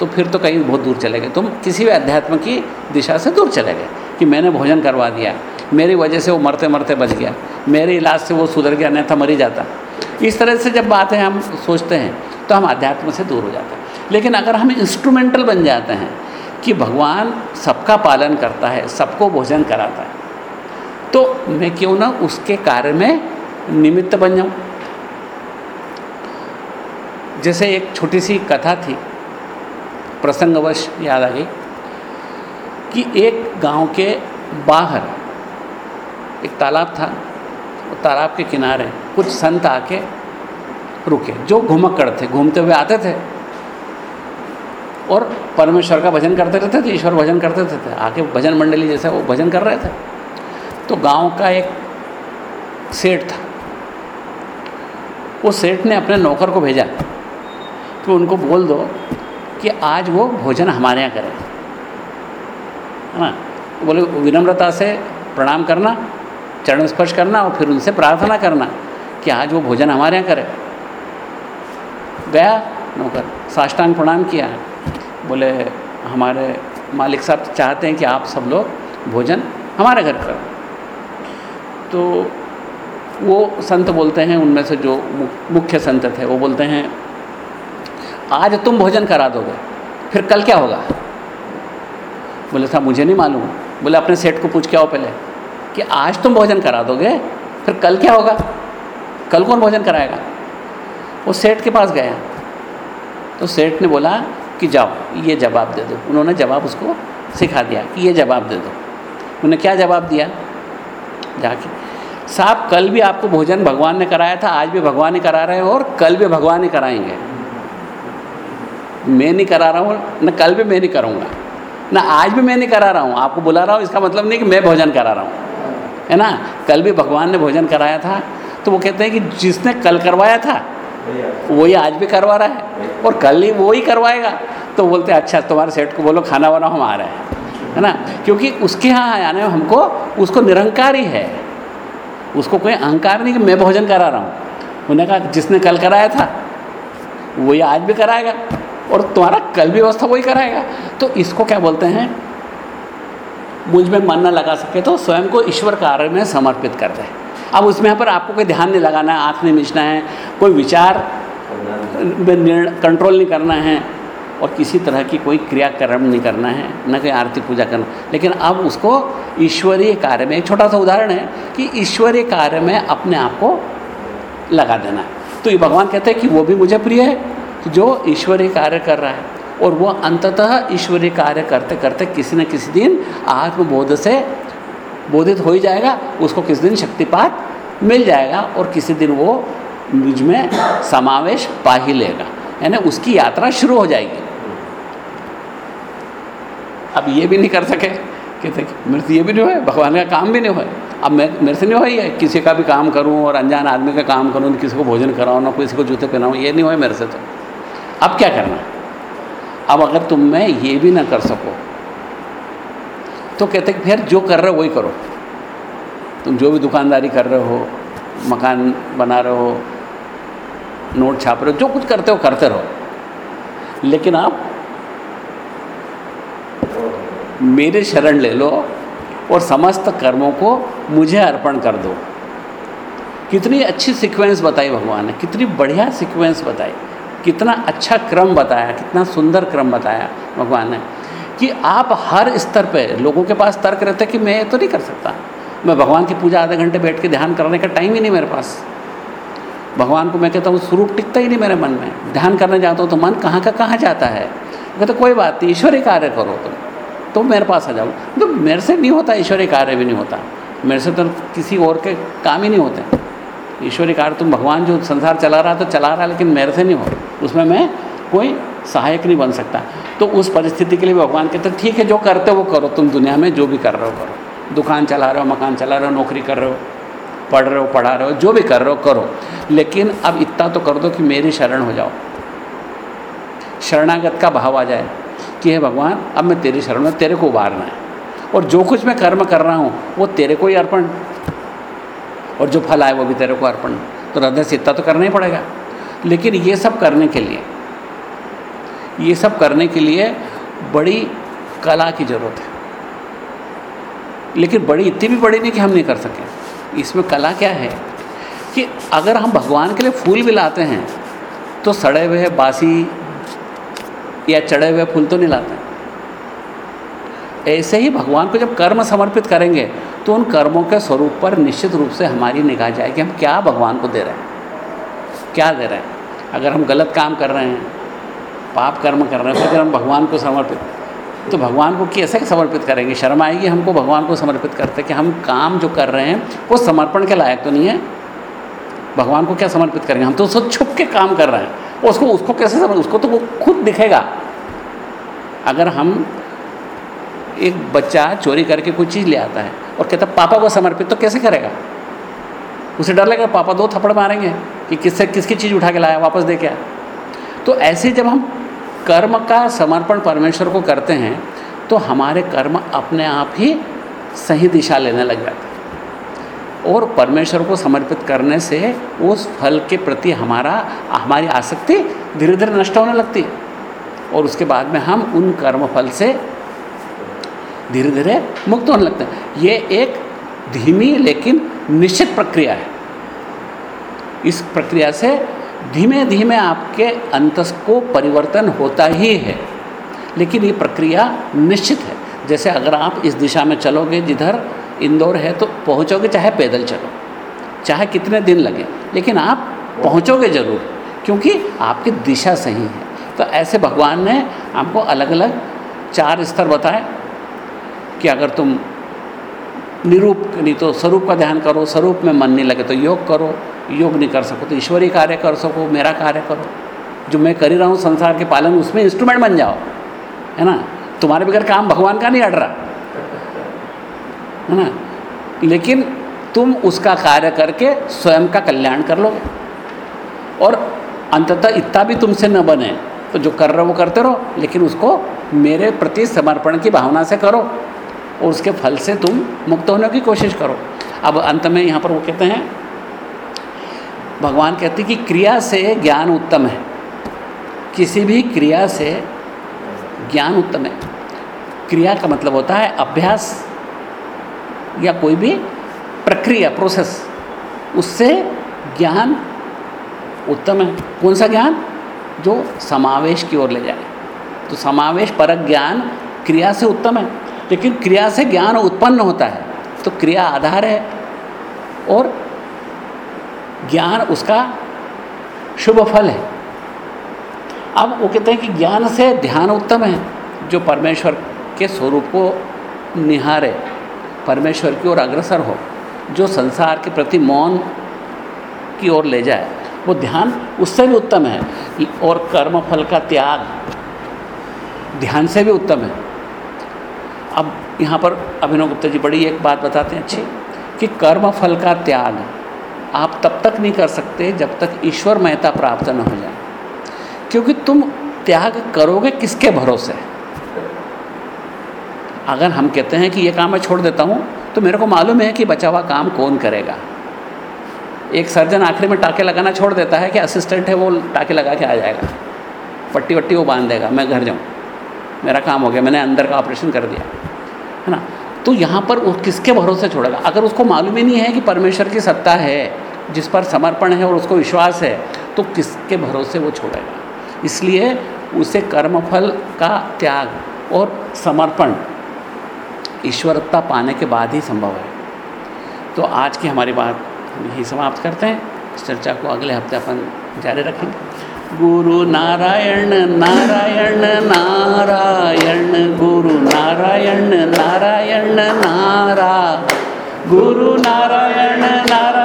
तो फिर तो कहीं बहुत दूर चले गए। तुम किसी भी अध्यात्म की दिशा से दूर चले गए कि मैंने भोजन करवा दिया। मेरी वजह से वो मरते मरते बच गया। मेरे इलाज से वो सुधर गया नहीं था मरी जाता। इस तरह से जब बातें हम सोचते हैं तो हम अध्यात्म से दूर हो जाते हैं। लेकिन अगर हम इंस्ट्रूमेंटल बन जाते हैं कि भगवान सबका पालन करता है, सबको भोजन कराता है तो मैं क्यों ना उसके कार्य में निमित्त बन जाऊँ? जैसे एक छोटी सी कथा थी, प्रसंगवश याद आ गई, कि एक गाँव के बाहर एक तालाब था तालाब के किनारे कुछ संत आके रुके, जो घुमक्कड़ थे, घूमते हुए आते थे, और परमेश्वर का भजन करते रहते थे, ईश्वर भजन करते थे, आके भजन मंडली जैसा वो भजन कर रहे थे। तो गाँव का एक सेठ था। वो सेठ ने अपने नौकर को भेजा। कि उनको बोल दो कि आज वो भोजन हमारे यहाँ करें। है ना? तो बोले, विनम्रता से प्रणाम करना, चरण स्पर्श करना और फिर उनसे प्रार्थना करना कि आज वो भोजन हमारे यहाँ करे। गया नौकर, साष्टांग प्रणाम किया। बोले, हमारे मालिक साहब चाहते हैं कि आप सब लोग भोजन हमारे घर करें। तो वो संत बोलते हैं, उनमें से जो मुख्य संत थे, वो बोलते हैं, आज तुम भोजन करा दोगे, फिर कल क्या होगा? बोले, साहब, मुझे नहीं मालूम। बोले, अपने सेठ को पूछ के आओ पहले कि आज तुम भोजन करा दोगे, फिर कल क्या होगा? कल कौन भोजन कराएगा? वो सेठ के पास गया। तो सेठ ने बोला कि, जाओ, ये जवाब दे दो। उन्होंने जवाब उसको सिखा दिया कि, ये जवाब दे दो। उन्होंने क्या जवाब दिया? जाके। साहब, कल भी आपको भोजन भगवान ने कराया था, आज भी भगवान ही करा रहे हो और कल भी भगवान ही कराएँगे। मैं नहीं करा रहा हूँ, न कल भी मैं नहीं करूँगा। ना आज भी मैं नहीं करा रहा हूँ। आपको बुला रहा हूँ, इसका मतलब नहीं कि मैं भोजन करा रहा हूँ। है ना? कल भी भगवान ने भोजन कराया था तो वो कहते हैं कि जिसने कल करवाया था, वही आज भी करवा रहा है और कल ही वो करवाएगा। तो बोलते हैं अच्छा तुम्हारे सेठ को बोलो, खाना वाना हम आ रहे हैं। है ना? क्योंकि उसके यहाँ आने हमको उसको निरंकार ही। है उसको कोई अहंकार नहीं कि मैं भोजन करा रहा हूँ। उन्होंने कहा जिसने कल कराया था वही आज भी कराएगा और तुम्हारा कल भी व्यवस्था वही कराएगा। तो इसको क्या बोलते हैं? मुझमें मन न लगा सके तो स्वयं को ईश्वर कार्य में समर्पित कर दे। अब उसमें यहाँ पर आपको कोई ध्यान नहीं लगाना है आँख नहीं मिचना है कोई विचार में कंट्रोल नहीं करना है। और किसी तरह की कोई क्रियाक्रम नहीं करना है, न कोई आरती पूजा करना। लेकिन अब उसको ईश्वरीय कार्य में, एक छोटा सा उदाहरण है कि ईश्वरीय कार्य में अपने आप को लगा देना। है तो ये भगवान कहते हैं कि वो भी मुझे प्रिय है जो ईश्वरीय कार्य कर रहा है, और वो अंततः ईश्वरीय कार्य करते करते किसी न किसी दिन आत्मबोध से बोधित हो ही जाएगा, उसको किसी दिन शक्तिपात मिल जाएगा, और किसी दिन वो मुझमें समावेश पा ही लेगा। यानी उसकी यात्रा शुरू हो जाएगी। अब ये भी नहीं कर सके कहते मेरे से ये भी नहीं हो, भगवान का काम भी नहीं हुआ अब मैं, मेरे से नहीं हो है किसी का भी काम करूँ और अनजान आदमी का काम करूँ किसी को भोजन कराऊं, ना किसी को जूते पहनाऊं, ये नहीं हो मेरे से तो। अब क्या करना? अब अगर तुम मैं ये भी ना कर सको तो कहते फिर जो कर रहे हो वही करो। तुम जो भी दुकानदारी कर रहे हो, मकान बना रहे हो, नोट छाप रहे हो, जो कुछ करते हो, करते रहो। लेकिन आप मेरे शरण ले लो और समस्त कर्मों को मुझे अर्पण कर दो। कितनी अच्छी सीक्वेंस बताई भगवान ने, कितनी बढ़िया सीक्वेंस बताई। कितना अच्छा क्रम बताया, कितना सुंदर क्रम बताया भगवान ने कि आप हर स्तर पे, लोगों के पास तर्क रहते कि मैं ये तो नहीं कर सकता। मैं भगवान की पूजा आधे घंटे बैठ के ध्यान करने का टाइम ही नहीं मेरे पास। भगवान को मैं कहता हूँ, स्वरूप टिकता ही नहीं मेरे मन में। ध्यान करने जाता हूँ तो मन कहाँ का कहाँ जाता है? कहते तो कोई बात नहीं, ईश्वरीय कार्य करो तुम। तो मेरे पास आ जाओ। तो मेरे से नहीं होता, ईश्वरीय कार्य भी नहीं होता। मेरे से तो किसी और के काम ही नहीं होते। ईश्वरीय कार्य तुम भगवान जो संसार चला रहा तो चला रहा है लेकिन मेरे से नहीं हो। उसमें मैं कोई सहायक नहीं बन सकता। तो उस परिस्थिति के लिए भगवान कहते ठीक है, जो करते हो वो करो। तुम दुनिया में जो भी कर रहे हो करो। दुकान चला रहे हो, मकान चला रहे हो, नौकरी कर रहे हो, पढ़ रहे हो, पढ़ा रहे हो, जो भी कर रहे हो करो। लेकिन अब इतना तो कर दो कि मेरी शरण हो जाओ। शरणागत का भाव आ जाए। कि हे भगवान, अब मैं तेरी शरण में, तेरे को उबारना है। और जो कुछ मैं कर्म कर रहा हूँ, वो तेरे को ही अर्पण। और जो फल आए, वो भी तेरे को अर्पण। तो हृदय से इतना तो करना ही पड़ेगा। लेकिन ये सब करने के लिए, ये सब करने के लिए बड़ी कला की ज़रूरत है। लेकिन बड़ी, इतनी भी बड़ी नहीं कि हम नहीं कर सकें। इसमें कला क्या है कि अगर हम भगवान के लिए फूल भी लाते हैं तो सड़े हुए बासी या चढ़े हुए फूल तो नहीं लाते। ऐसे ही भगवान को जब कर्म समर्पित करेंगे तो उन कर्मों के स्वरूप पर निश्चित रूप से हमारी निगाह जाएगी। हम क्या भगवान को दे रहे हैं? क्या दे रहे हैं? अगर हम गलत काम कर रहे हैं, पाप कर्म कर रहे हैं अगर हम भगवान को समर्पित तो भगवान को कैसे समर्पित करेंगे? शर्म आएगी हमको भगवान को समर्पित करते कि हम काम जो कर रहे हैं, वो समर्पण के लायक तो नहीं है। भगवान को क्या समर्पित करेंगे? हम तो उसको छुप के काम कर रहे हैं। उसको उसको कैसे समझ, उसको तो वो खुद दिखेगा। अगर हम एक बच्चा चोरी करके कोई चीज़ ले आता है और कहता पापा को समर्पित तो कैसे करेगा? उसे डर लगेगा, पापा दो थप्पड़ मारेंगे कि किससे, किसकी चीज़ उठा के लाया, वापस दे के आया तो ऐसे जब हम कर्म का समर्पण परमेश्वर को करते हैं तो हमारे कर्म अपने आप ही सही दिशा लेने लग जाते हैं। और परमेश्वर को समर्पित करने से उस फल के प्रति हमारा, हमारी आसक्ति धीरे धीरे नष्ट होने लगती है। और उसके बाद में हम उन कर्म फल से धीरे धीरे मुक्त होने लगते हैं। ये एक धीमी लेकिन निश्चित प्रक्रिया है। इस प्रक्रिया से धीमे धीमे आपके अंतस को परिवर्तन होता ही है। लेकिन ये प्रक्रिया निश्चित है। जैसे अगर आप इस दिशा में चलोगे जिधर इंदौर है तो पहुंचोगे, चाहे पैदल चलो, चाहे कितने दिन लगे, लेकिन आप पहुंचोगे ज़रूर, क्योंकि आपकी दिशा सही है। तो ऐसे भगवान ने आपको अलग अलग चार स्तर बताए कि अगर तुम निरूप, नहीं तो स्वरूप का ध्यान करो, स्वरूप में मन नहीं लगे तो योग करो, योग नहीं कर सको तो ईश्वरीय कार्य कर सको, मेरा कार्य करो, जो मैं कर ही रहा हूँ, संसार के पालन, उसमें इंस्ट्रूमेंट बन जाओ, है ना? तुम्हारे बगैर काम भगवान का नहीं अड़ रहा। है। ना लेकिन तुम उसका कार्य करके स्वयं का कल्याण कर लोगे। और अंततः इतना भी तुमसे न बने तो जो कर रहे हो वो करते रहो, लेकिन उसको मेरे प्रति समर्पण की भावना से करो और उसके फल से तुम मुक्त होने की कोशिश करो। अब अंत में यहाँ पर वो कहते हैं, भगवान कहते हैं कि क्रिया से ज्ञान उत्तम है। किसी भी क्रिया से ज्ञान उत्तम है। क्रिया का मतलब होता है अभ्यास। या कोई भी प्रक्रिया प्रोसेस उससे ज्ञान उत्तम है। कौन सा ज्ञान? जो समावेश की ओर ले जाए। तो समावेश परक ज्ञान क्रिया से उत्तम है। लेकिन क्रिया से ज्ञान उत्पन्न होता है तो क्रिया आधार है और ज्ञान उसका शुभ फल है। अब वो कहते हैं कि ज्ञान से ध्यान उत्तम है, जो परमेश्वर के स्वरूप को निहारे। परमेश्वर की ओर अग्रसर हो, जो संसार के प्रति मौन की ओर ले जाए। वो ध्यान उससे भी उत्तम है और कर्म फल का त्याग ध्यान से भी उत्तम है। अब यहाँ पर अभिनव गुप्ता जी बड़ी एक बात बताते हैं, अच्छी, कि कर्म फल का त्याग आप तब तक नहीं कर सकते जब तक ईश्वर महता प्राप्त न हो जाए। क्योंकि तुम त्याग करोगे किसके भरोसे? अगर हम कहते हैं कि ये काम मैं छोड़ देता हूँ तो मेरे को मालूम है कि बचा हुआ काम कौन करेगा। एक सर्जन आखिरी में टाके लगाना छोड़ देता है कि असिस्टेंट है, वो टाके लगा के आ जाएगा। पट्टी वट्टी वो बाँध देगा, मैं घर जाऊँ। मेरा काम हो गया, मैंने अंदर का ऑपरेशन कर दिया, है ना? तो यहाँ पर वो किसके भरोसे छोड़ेगा? अगर उसको मालूम ही नहीं है कि परमेश्वर की सत्ता है, जिस पर समर्पण है और उसको विश्वास है तो किसके भरोसे वो छोड़ेगा? इसलिए उसे कर्मफल का त्याग और समर्पण ईश्वरत्ता पाने के बाद ही संभव है। तो आज की हमारी बात यही समाप्त करते हैं। इस चर्चा को अगले हफ़्ते अपन जारी रखेंगे। गुरु नारायण नारायण नारायण, गुरु नारायण नारायण, नारा। गुरु नारायण नारायण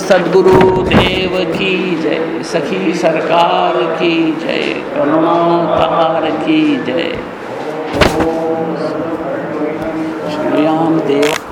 सदगुरु देव की जय सखी सरकार की जय करुणातार की जय। श्रीराम देव